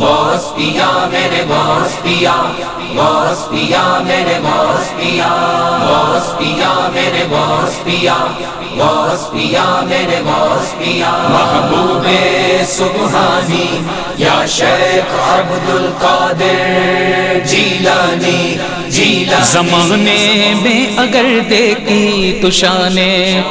غوث پیا، میں نے غوث پیا غوث پیا، میں نے غوث پیا غوث پیا، میں نے غوث پیا غوث پیا، میں نے غوث پیا۔ محبوب سبحانی، یا شیخ عبد القادر جیلانی زمانے میں اگر دیکھی تو شان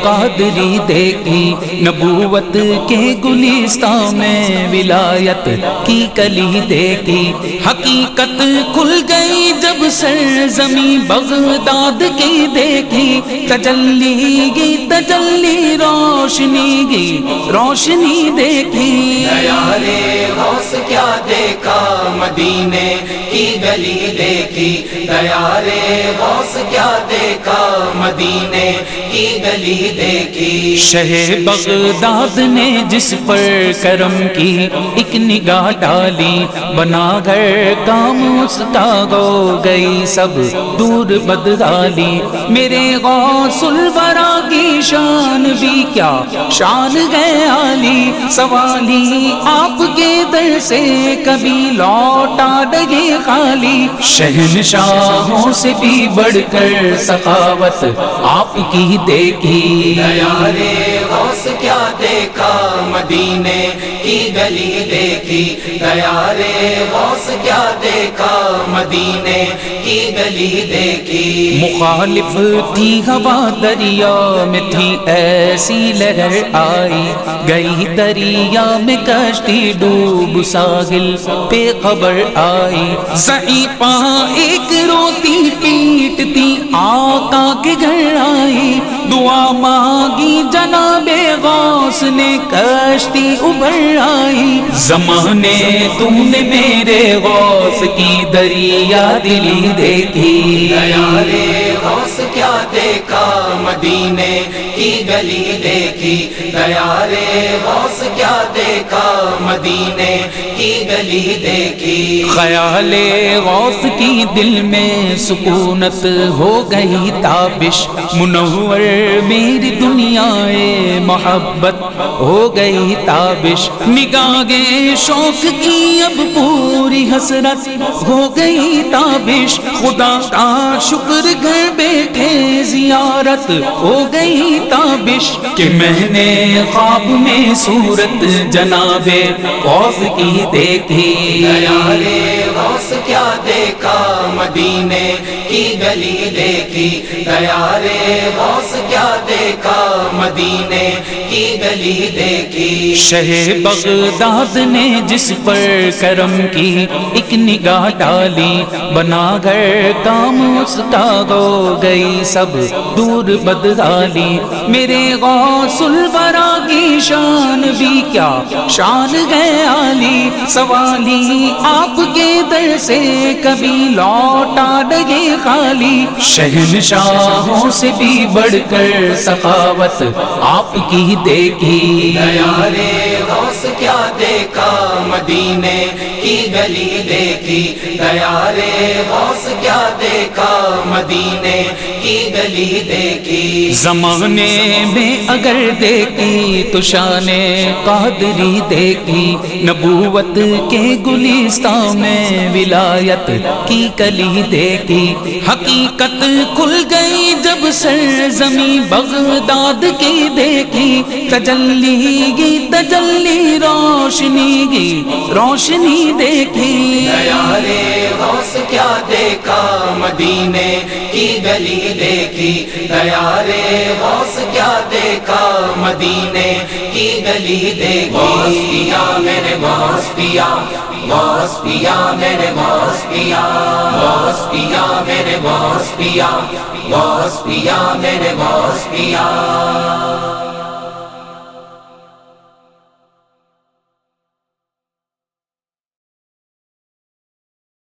قادری دیکھی نبوت کے گلستان میں ولایت کی کلی دیکھی حقیقت کھل گئی جب سرزمین بغداد کی دیکھی، تجلی گی، تجلی روشنی گی، روشنی دیکھی۔ غوث کیا دیکھا، مدینے کی گلی دیکھی۔ پیارے غوث کیا دیکھا مدینے کی گلی دیکھی۔ شہ بغداد نے جس پر کرم کی ایک نگاہ ڈالی، بنا گھر کام اس کا گو گئی، سب دور بدرالی۔ میرے غوث الورا کی شان بھی کیا شان گئے علی سوالی آپ کے در سے کبھی لوٹا دگے خالی۔ شہنشاہ شاہوں سے بھی بڑھ کر سخاوت آپ کی دیکھی۔ غوث کیا دیکھا مدینے کی گلی دیکھی۔ غوث کیا دیکھا مدینے کی گلی دیکھی۔ مخالف تھی ہوا دریا میں تھی ایسی لہر آئی۔ گئی دریا میں کشتی ڈوب ساحل پہ خبر آئی۔ صحیح ایک روتی پیٹتی آقا کے گھر آئی، دعا مانگی جناب غوث نے، کشتی ابھر آئی۔ زمانے تم نے میرے غوث کی دریا دلی دیکھی۔ غوث دیکھا مدینے کی گلی دیکھی۔ غوث، کیا دیکھا؟ مدینے کی گلی دیکھی۔ خیال غوث کی دل میں سکونت ہو گئی تابش۔ منور میری دنیا محبت ہو گئی تابش۔ نگاہ شوق کی اب پوری حسرت ہو گئی تابش۔ خدا کا شکر گھر بیٹھے زیارت ہو گئی تابش۔ کہ میں نے خواب میں صورت جناب غوث کی دیکھی۔ غوث کیا دیکھا؟ مدینے کی گلی دیکھی۔ غوث کیا دیکھا؟ مدینے کی گلی دیکھی شہ بغداد نے جس پر کرم کی ایک نگاہ ڈالی بنا گھر کام اس کا ہو گئی، سب دور بدرالی میرے غوث الورا کی شان بھی کیا شان گئے علی سوالی آپ کے در سے کبھی لوٹا ڈگے خالی۔ شہنشاہوں سے بھی بڑھ کر سخاوت آپ کی دیکھی۔ غوث کیا دیکھا؟ مدینے کی گلی دیکھی۔ غوث کیا دیکھا؟ مدینے کی گلی دیکھی۔ زمانے میں اگر دیکھی تو شان قادری دیکھی۔ نبوت کے گلستان میں ولایت کی کلی دیکھی۔ حقیقت کھل گئی جب سر زمین بغداد کی دیکھی۔ تجلی گی تجلی روشنی گی روشنی دیکھی۔ غوث کیا دیکھا مدینے کی گلی دیکھی۔ غوث کیا دیکھا مدینے کی گلی دیکھی۔ میرے غوث پیا غوث پیا میرے غوث پیا غوث پیا میرے غوث پیا غوث پیا میرے غوث پیا